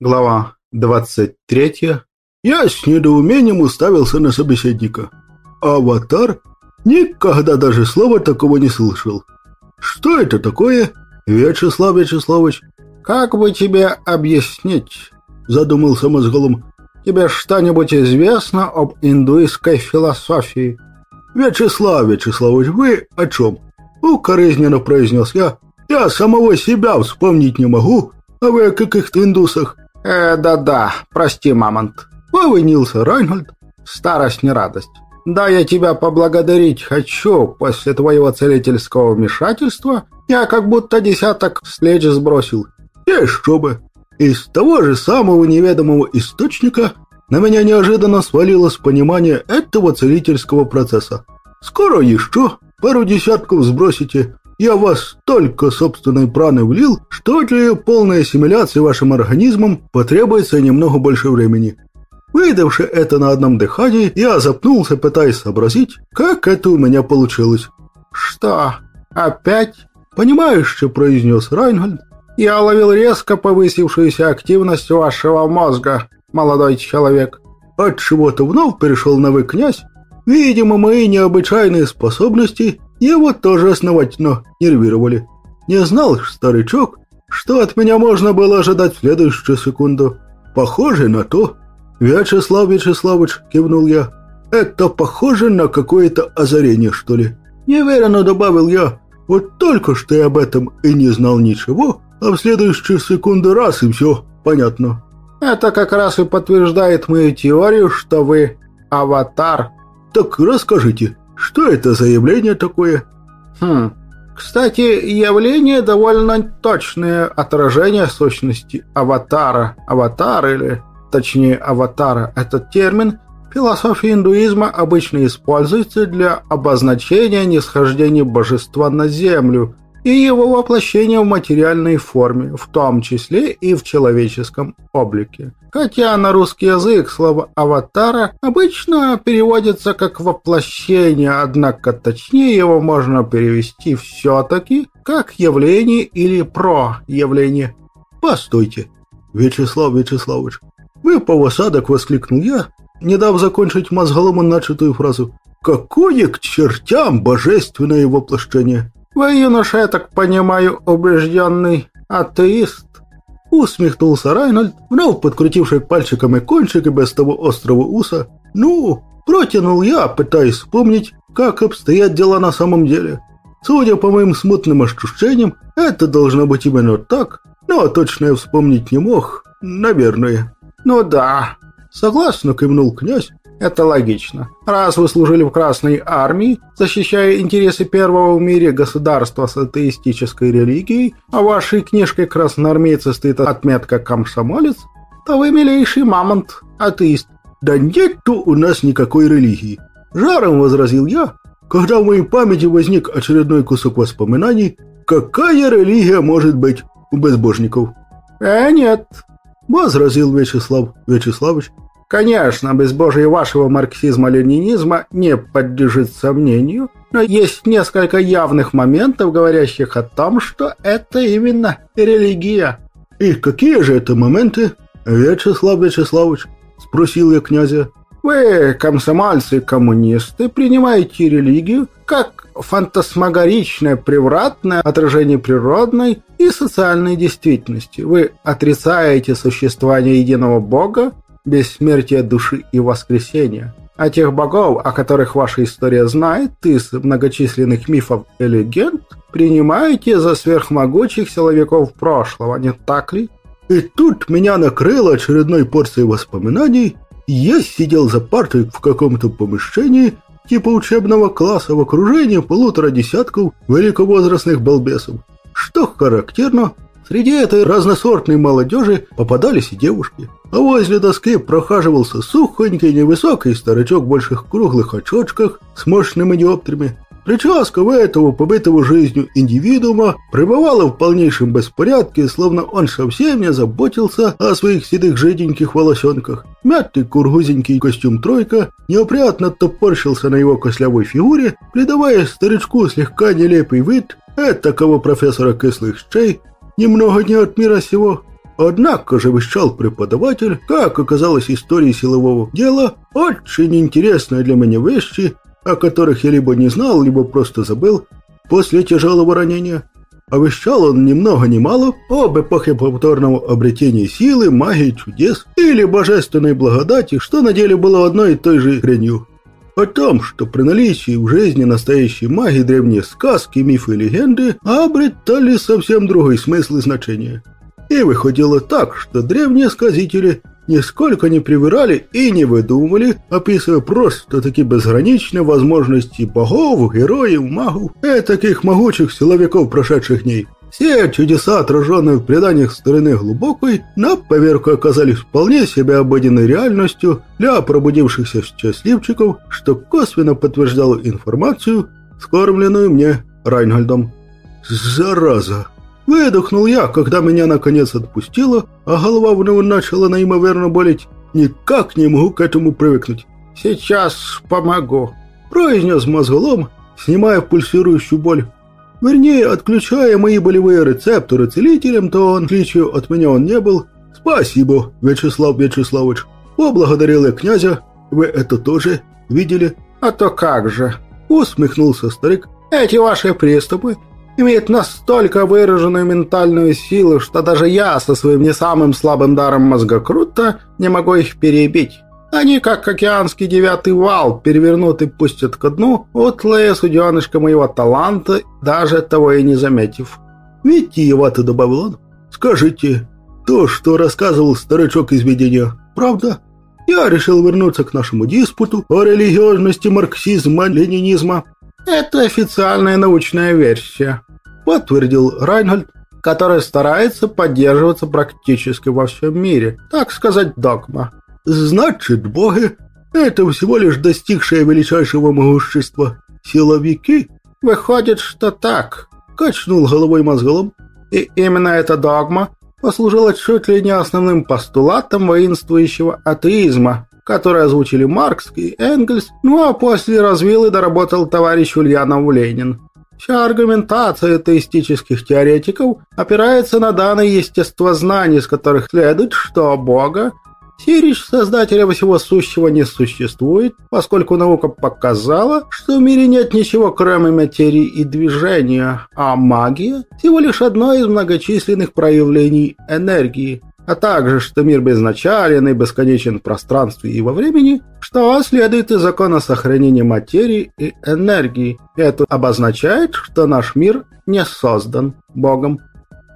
Глава 23. Я с недоумением уставился на собеседника. «Аватар? Никогда даже слова такого не слышал. Что это такое, Вячеслав Вячеславович?» «Как бы тебе объяснить?» – задумался мозголом. «Тебе что-нибудь известно об индуистской философии?» «Вячеслав Вячеславович, вы о чем?» – укоризненно произнес я. «Я самого себя вспомнить не могу, а вы о каких-то индусах?» «Э, да-да, прости, мамонт», — повинился Райнольд. «Старость не радость. Да, я тебя поблагодарить хочу. После твоего целительского вмешательства я как будто десяток встреч сбросил. И что бы, из того же самого неведомого источника на меня неожиданно свалилось понимание этого целительского процесса. Скоро еще пару десятков сбросите, я вас столько собственной праны влил, что для полной ассимиляции вашим организмом потребуется немного больше времени. Выдавши это на одном дыхании, я запнулся, пытаясь сообразить, как это у меня получилось. «Что? Опять?» «Понимающе», — произнес Райнгольд. «Я ловил резко повысившуюся активность вашего мозга, молодой человек». От чего-то вновь перешел на «вы, князь». Видимо, мои необычайные способности его тоже основательно нервировали. Не знал, старичок, что от меня можно было ожидать в следующую секунду. Похоже на то. Вячеслав Вячеславович, кивнул я. Это похоже на какое-то озарение, что ли? Неверенно добавил я. Вот только что я об этом и не знал ничего, а в следующую секунду раз и все понятно. Это как раз и подтверждает мою теорию, что вы аватар. Так расскажите, что это за явление такое? Хм. Кстати, явление довольно точное отражение сущности аватара. Аватар или, точнее, аватара – этот термин в философии индуизма обычно используется для обозначения нисхождения божества на землю – и его воплощение в материальной форме, в том числе и в человеческом облике. Хотя на русский язык слово «аватара» обычно переводится как «воплощение», однако точнее его можно перевести все-таки как «явление» или «проявление». «Постойте, Вячеслав Вячеславович, вы повосадок!» — воскликнул я, не дав закончить мозголому начатую фразу. «Какое к чертям божественное воплощение!» «Вы, юноша, я так понимаю, убежденный атеист?» Усмехнулся Райнольд, вновь подкрутивший пальчиками кончик и без того острого уса. «Ну, протянул я, пытаясь вспомнить, как обстоят дела на самом деле. Судя по моим смутным ощущениям, это должно быть именно так, но точно я вспомнить не мог, наверное». «Ну да», — согласно кивнул князь, это логично. Раз вы служили в Красной Армии, защищая интересы первого в мире государства с атеистической религией, а вашей книжке красноармейца стоит отметка «комсомолец», то вы милейший мамонт, атеист. «Да нету у нас никакой религии», – жаром возразил я, когда в моей памяти возник очередной кусок воспоминаний, какая религия может быть у безбожников. «Э, нет», – возразил Вячеслав Вячеславович, Конечно, безбожие вашего марксизма-ленинизма не подлежит сомнению, но есть несколько явных моментов, говорящих о том, что это именно религия. «И какие же это моменты, Вячеслав Вячеславович?» – спросил я князя. «Вы, комсомольцы-коммунисты, принимаете религию как фантасмагоричное, превратное отражение природной и социальной действительности. Вы отрицаете существование единого Бога, бессмертия души и воскресения. А тех богов, о которых ваша история знает, из многочисленных мифов и легенд, принимаете за сверхмогучих силовиков прошлого, не так ли? И тут меня накрыло очередной порцией воспоминаний. Я сидел за партой в каком-то помещении, типа учебного класса в окружении полутора десятков великовозрастных балбесов. Что характерно, Среди этой разносортной молодежи попадались и девушки. А возле доски прохаживался сухонький невысокий старичок в больших круглых очочках с мощными диоптрами. Прическа у этого побитого жизнью индивидуума пребывала в полнейшем беспорядке, словно он совсем не заботился о своих седых жиденьких волосенках. Мятый кургузенький костюм «тройка» неопрятно топорщился на его кослявой фигуре, придавая старичку слегка нелепый вид этакого профессора кислых щей, немного не от мира сего. Однако же вещал преподаватель, как оказалось истории силового дела, очень интересные для меня вещи, о которых я либо не знал, либо просто забыл после тяжелого ранения. А он ни много ни мало об эпохе повторного обретения силы, магии, чудес или божественной благодати, что на деле было одной и той же хренью. О том, что при наличии в жизни настоящей магии древние сказки, мифы и легенды обретали совсем другой смысл и значение. И выходило так, что древние сказители нисколько не привирали и не выдумывали, описывая просто-таки безграничные возможности богов, героев, магов и таких могучих силовиков прошедших дней. Все чудеса, отраженные в преданиях старины глубокой, на поверку оказались вполне себе обыденной реальностью для пробудившихся счастливчиков, что косвенно подтверждало информацию, скормленную мне Райнгольдом. «Зараза!» Выдохнул я, когда меня наконец отпустило, а голова вновь начала неимоверно болеть. Никак не могу к этому привыкнуть. «Сейчас помогу», – произнес мозголом, снимая пульсирующую боль. Вернее, отключая мои болевые рецепторы целителем, то он, отличию от меня он не был. «Спасибо, Вячеслав Вячеславович». Поблагодарил я князя. «Вы это тоже видели?» «А то как же!» Усмехнулся старик. «Эти ваши приступы имеет настолько выраженную ментальную силу, что даже я со своим не самым слабым даром мозгокрута не могу их перебить. Они, как океанский девятый вал, перевернут и пустят ко дну, утлая суденышко моего таланта, даже того и не заметив. Витиевато добавил он. Скажите, то, что рассказывал старичок из видения, правда? Я решил вернуться к нашему диспуту о религиозности марксизма-ленинизма. Это официальная научная версия подтвердил Райнольд, который старается поддерживаться практически во всем мире, так сказать, догма. Значит, боги – это всего лишь достигшие величайшего могущества силовики? Выходит, что так, качнул головой мозголом. И именно эта догма послужила чуть ли не основным постулатом воинствующего атеизма, который озвучили Маркс и Энгельс, ну а после развил и доработал товарищ Ульянов Ленин. Вся аргументация атеистических теоретиков опирается на данные естествознания, из которых следует, что Бога, Сирич, создателя всего сущего, не существует, поскольку наука показала, что в мире нет ничего, кроме материи и движения, а магия – всего лишь одно из многочисленных проявлений энергии а также, что мир безначален и бесконечен в пространстве и во времени, что следует из закона сохранения материи и энергии. Это обозначает, что наш мир не создан Богом.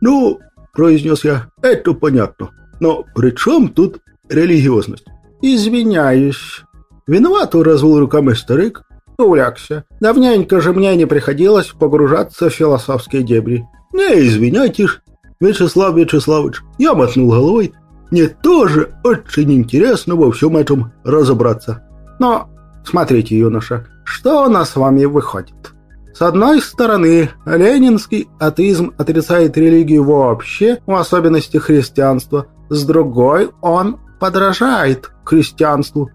«Ну, — произнес я, — это понятно. Но при чем тут религиозность?» «Извиняюсь». Виновато развел руками старик, увлекся. Давненько же мне не приходилось погружаться в философские дебри. «Не извиняйтесь, Вячеслав Вячеславович, я мотнул головой. Мне тоже очень интересно во всем этом разобраться. Но, смотрите, юноша, что у нас с вами выходит? С одной стороны, ленинский атеизм отрицает религию вообще, в особенности христианство. С другой, он подражает христианству.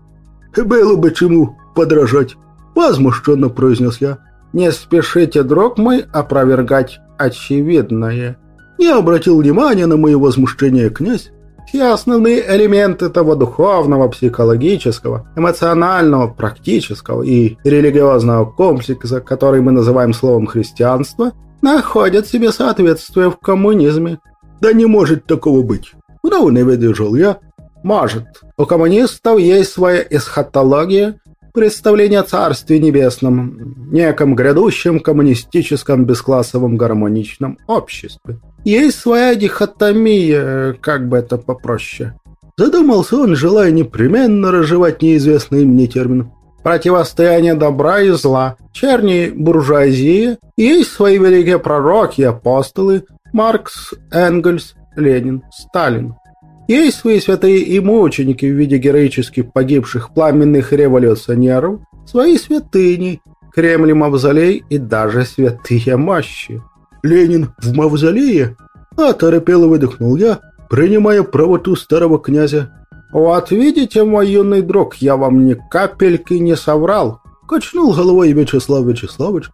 «Было бы чему подражать», – возмущенно произнес я. «Не спешите, друг мой, опровергать очевидное». Не обратил внимания на мое возмущение князь. Все основные элементы того духовного, психологического, эмоционального, практического и религиозного комплекса, который мы называем словом «христианство», находят себе соответствие в коммунизме. Да не может такого быть. Ну, не выдержал я. Может. У коммунистов есть своя эсхатология, представление о Царстве Небесном, неком грядущем коммунистическом бесклассовом гармоничном обществе. Есть своя дихотомия, как бы это попроще. Задумался он, желая непременно разжевать неизвестный мне термин. Противостояние добра и зла, черни буржуазии, есть свои великие пророки и апостолы, Маркс, Энгельс, Ленин, Сталин. Есть свои святые и мученики в виде героически погибших пламенных революционеров, свои святыни, Кремль, Мавзолей и даже святые мощи. Ленин в мавзолее?» А торопело выдохнул я, принимая правоту старого князя. «Вот видите, мой юный друг, я вам ни капельки не соврал», качнул головой Вячеслав Вячеславович.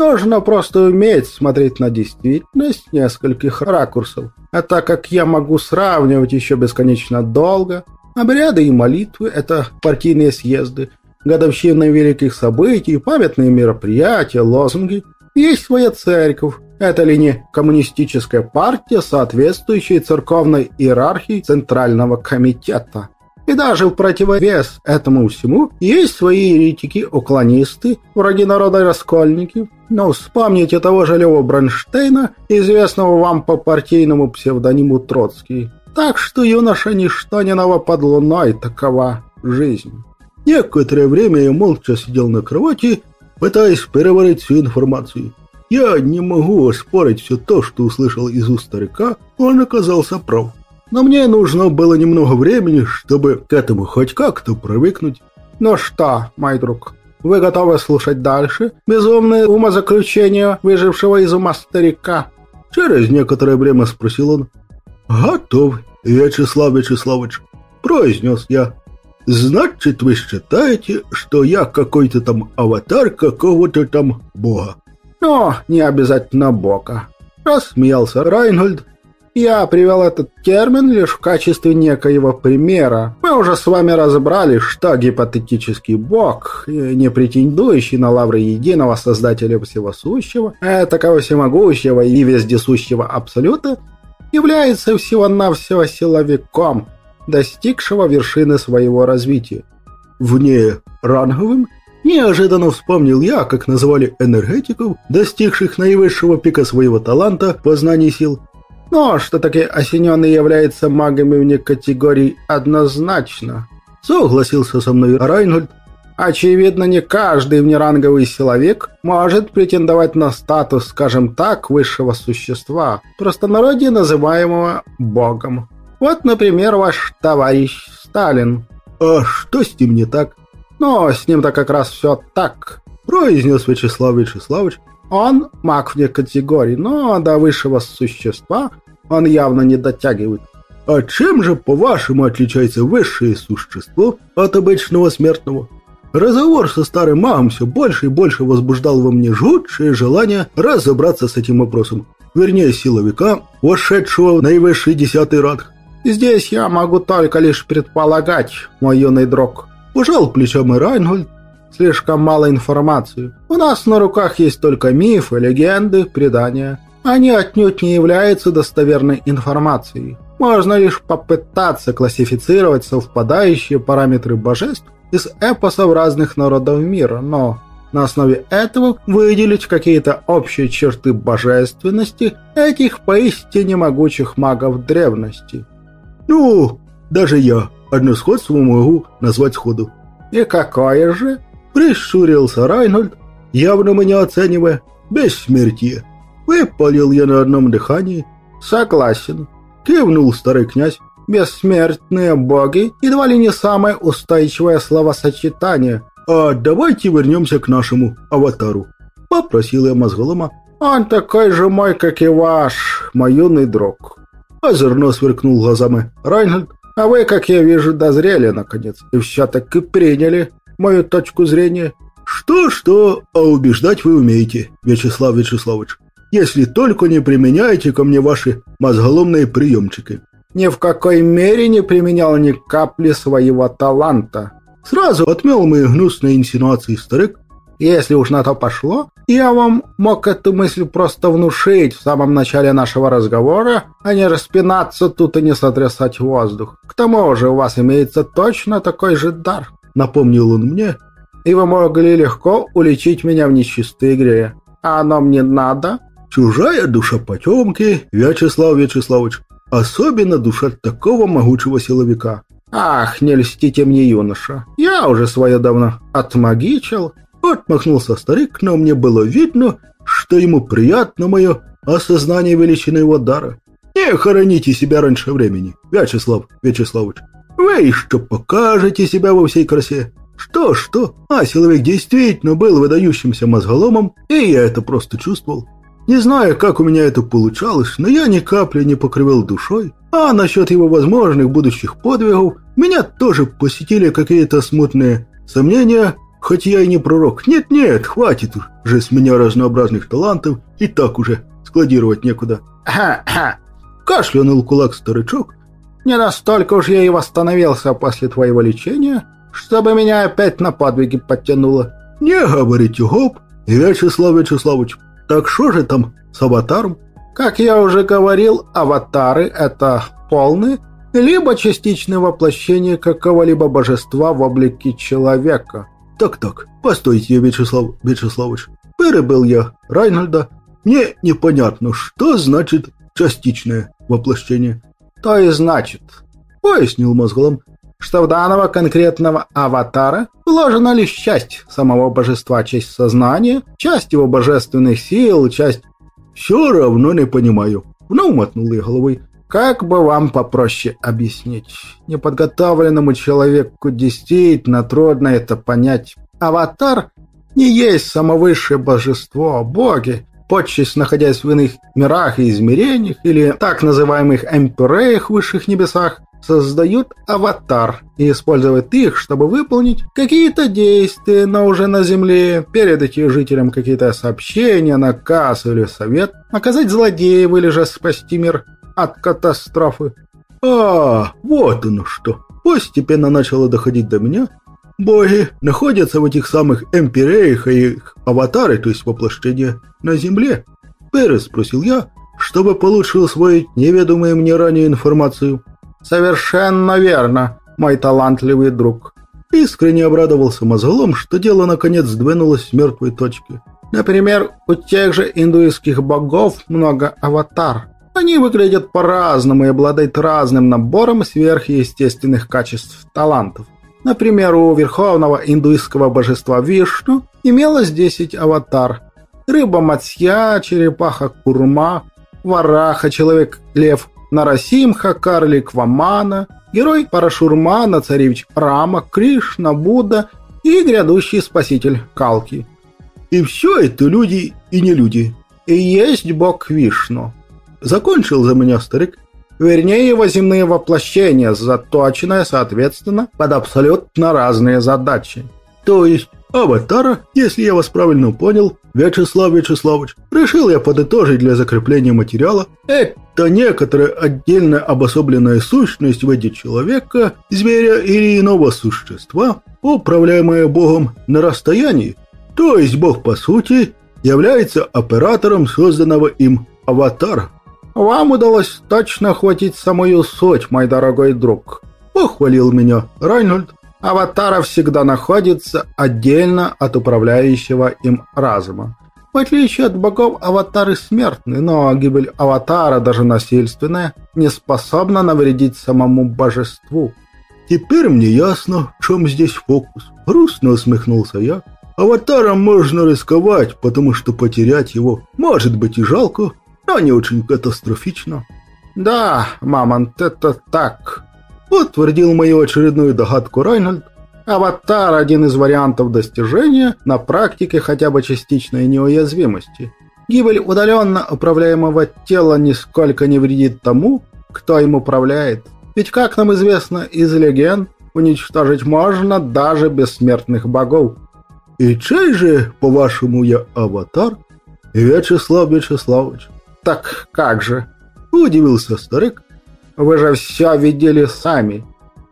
Нужно просто уметь смотреть на действительность с нескольких ракурсов. А так как я могу сравнивать еще бесконечно долго, обряды и молитвы – это партийные съезды, годовщины великих событий, памятные мероприятия, лозунги. Есть своя церковь. Это ли не коммунистическая партия, соответствующая церковной иерархии Центрального комитета? И даже в противовес этому всему есть свои еретики-уклонисты, враги народа и раскольники. Но вспомните того же Лева Бронштейна, известного вам по партийному псевдониму Троцкий. Так что, юноша, ничто не ново под луной, такова жизнь. Некоторое время я молча сидел на кровати, пытаясь переварить всю информацию. Я не могу оспорить все то, что услышал из уст старика, он оказался прав. Но мне нужно было немного времени, чтобы к этому хоть как-то привыкнуть. Ну что, мой друг, вы готовы слушать дальше? Безумное умозаключение выжившего из ума старика? Через некоторое время спросил он. Готов, Вячеслав Вячеславович, произнес я. Значит, вы считаете, что я какой-то там аватар какого-то там бога? Ну, не обязательно бога. Рассмеялся Райнгольд, я привел этот термин лишь в качестве некоего примера. Мы уже с вами разобрали, что гипотетический бог, не претендующий на лавры единого создателя всего сущего, а такого всемогущего и вездесущего абсолюта, является всего-навсего силовиком, достигшего вершины своего развития. Вне ранговым Неожиданно вспомнил я, как называли энергетиков, достигших наивысшего пика своего таланта познаний сил, но что таки осененный является магами вне категории однозначно. Согласился со мной Райнгольд. Очевидно, не каждый внеранговый силовик может претендовать на статус, скажем так, высшего существа, простонародье называемого богом. Вот, например, ваш товарищ Сталин. А что с ним не так? Но с ним-то как раз все так, произнес Вячеслав Вячеславович, он маг вне категории, но до высшего существа он явно не дотягивает. А чем же, по-вашему, отличается высшее существо от обычного смертного? Разговор со старым магом все больше и больше возбуждал во мне жутшее желание разобраться с этим вопросом. Вернее, силовика, вошедшего в наивысший десятый ранг. «Здесь я могу только лишь предполагать, мой юный друг». Пожал плечами Райнгольд, Слишком мало информации. У нас на руках есть только мифы, легенды, предания. Они отнюдь не являются достоверной информацией. Можно лишь попытаться классифицировать совпадающие параметры божеств из эпосов разных народов мира, но на основе этого выделить какие-то общие черты божественности этих поистине могучих магов древности. Ну, даже я одно сходство могу назвать сходу. И какое же? Прищурился Райнольд, явно меня оценивая. Бессмертие. Выпалил я на одном дыхании. Согласен. Кивнул старый князь. Бессмертные боги едва ли не самое устойчивое словосочетание. А давайте вернемся к нашему аватару. Попросил я мозголома. Он такой же мой, как и ваш, мой юный друг. Озерно сверкнул глазами Райнольд. А вы, как я вижу, дозрели, наконец, и все-таки приняли мою точку зрения. Что-что, а убеждать вы умеете, Вячеслав Вячеславович. Если только не применяете ко мне ваши мозголомные приемчики. Ни в какой мере не применял ни капли своего таланта. Сразу отмел мои гнусные инсинуации старик. Если уж на то пошло, я вам мог эту мысль просто внушить в самом начале нашего разговора, а не распинаться тут и не сотрясать воздух. К тому же у вас имеется точно такой же дар напомнил он мне, и вы могли легко уличить меня в нечистой игре. А оно мне надо? Чужая душа потемки, Вячеслав Вячеславович. Особенно душа такого могучего силовика. Ах, не льстите мне, юноша. Я уже свое давно отмагичил. Отмахнулся старик, но мне было видно, что ему приятно мое осознание величины его дара. Не хороните себя раньше времени, Вячеслав Вячеславович. Вы еще покажете себя во всей красе. Что-что, а силовик действительно был выдающимся мозголомом, и я это просто чувствовал. Не знаю, как у меня это получалось, но я ни капли не покрывал душой. А насчет его возможных будущих подвигов, меня тоже посетили какие-то смутные сомнения, хоть я и не пророк. Нет-нет, хватит уже с меня разнообразных талантов, и так уже складировать некуда. Кашлянул кулак старичок. Не настолько уж я и восстановился после твоего лечения, чтобы меня опять на подвиги подтянуло. Не говорите, гоп, Вячеслав Вячеславович. Так что же там с аватаром? Как я уже говорил, аватары – это полные, либо частичное воплощение какого-либо божества в облике человека. Так-так, постойте, Вячеслав Вячеславович. Перебил я Райнольда. Мне непонятно, что значит частичное воплощение. То и значит, пояснил мозглом, что в данного конкретного аватара вложена лишь часть самого божества, часть сознания, часть его божественных сил, часть... Все равно не понимаю. Вновь мотнул я головой. Как бы вам попроще объяснить? Неподготовленному человеку действительно трудно это понять. Аватар не есть самовысшее божество, боги, подчас находясь в иных мирах и измерениях, или так называемых эмпиреях в высших небесах, создают аватар и используют их, чтобы выполнить какие-то действия, но уже на Земле, передать их жителям какие-то сообщения, наказ или совет, наказать злодеев или же спасти мир от катастрофы. А, вот оно что. Постепенно начало доходить до меня. Боги находятся в этих самых эмпиреях и их аватары, то есть воплощения, на Земле. Переспросил я, чтобы получше усвоить неведомую мне ранее информацию. «Совершенно верно, мой талантливый друг». Искренне обрадовался мозголом, что дело наконец сдвинулось с мертвой точки. Например, у тех же индуистских богов много аватар. Они выглядят по-разному и обладают разным набором сверхъестественных качеств талантов. Например, у верховного индуистского божества Вишну имелось 10 аватар. Рыба Мацья, черепаха Курма, Вараха, человек-лев Нарасимха, карлик Вамана, герой Парашурмана, царевич Рама, Кришна, Будда и грядущий спаситель Калки. И все это люди и не люди. И есть бог Вишну. Закончил за меня старик. Вернее, его земные воплощения, заточенные, соответственно, под абсолютно разные задачи. То есть, аватара, если я вас правильно понял, Вячеслав Вячеславович, решил я подытожить для закрепления материала, это некоторая отдельно обособленная сущность в виде человека, зверя или иного существа, управляемая Богом на расстоянии, то есть Бог по сути является оператором созданного им аватара. «Вам удалось точно охватить самую суть, мой дорогой друг», – похвалил меня Райнольд. «Аватара всегда находится отдельно от управляющего им разума. В отличие от богов, аватары смертны, но гибель аватара, даже насильственная, не способна навредить самому божеству». «Теперь мне ясно, в чем здесь фокус», – грустно усмехнулся я. «Аватаром можно рисковать, потому что потерять его может быть и жалко, но не очень катастрофично. «Да, мамонт, это так», — подтвердил мою очередную догадку Райнольд. «Аватар — один из вариантов достижения на практике хотя бы частичной неуязвимости. Гибель удаленно управляемого тела нисколько не вредит тому, кто им управляет. Ведь, как нам известно из легенд, уничтожить можно даже бессмертных богов». «И чей же, по-вашему, я аватар?» «Вячеслав Вячеславович». «Так как же?» – удивился старик. «Вы же все видели сами.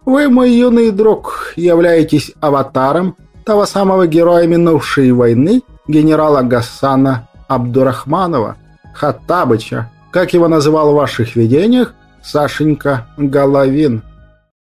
Вы, мой юный друг, являетесь аватаром того самого героя минувшей войны, генерала Гасана Абдурахманова, Хаттабыча, как его называл в ваших видениях Сашенька Головин».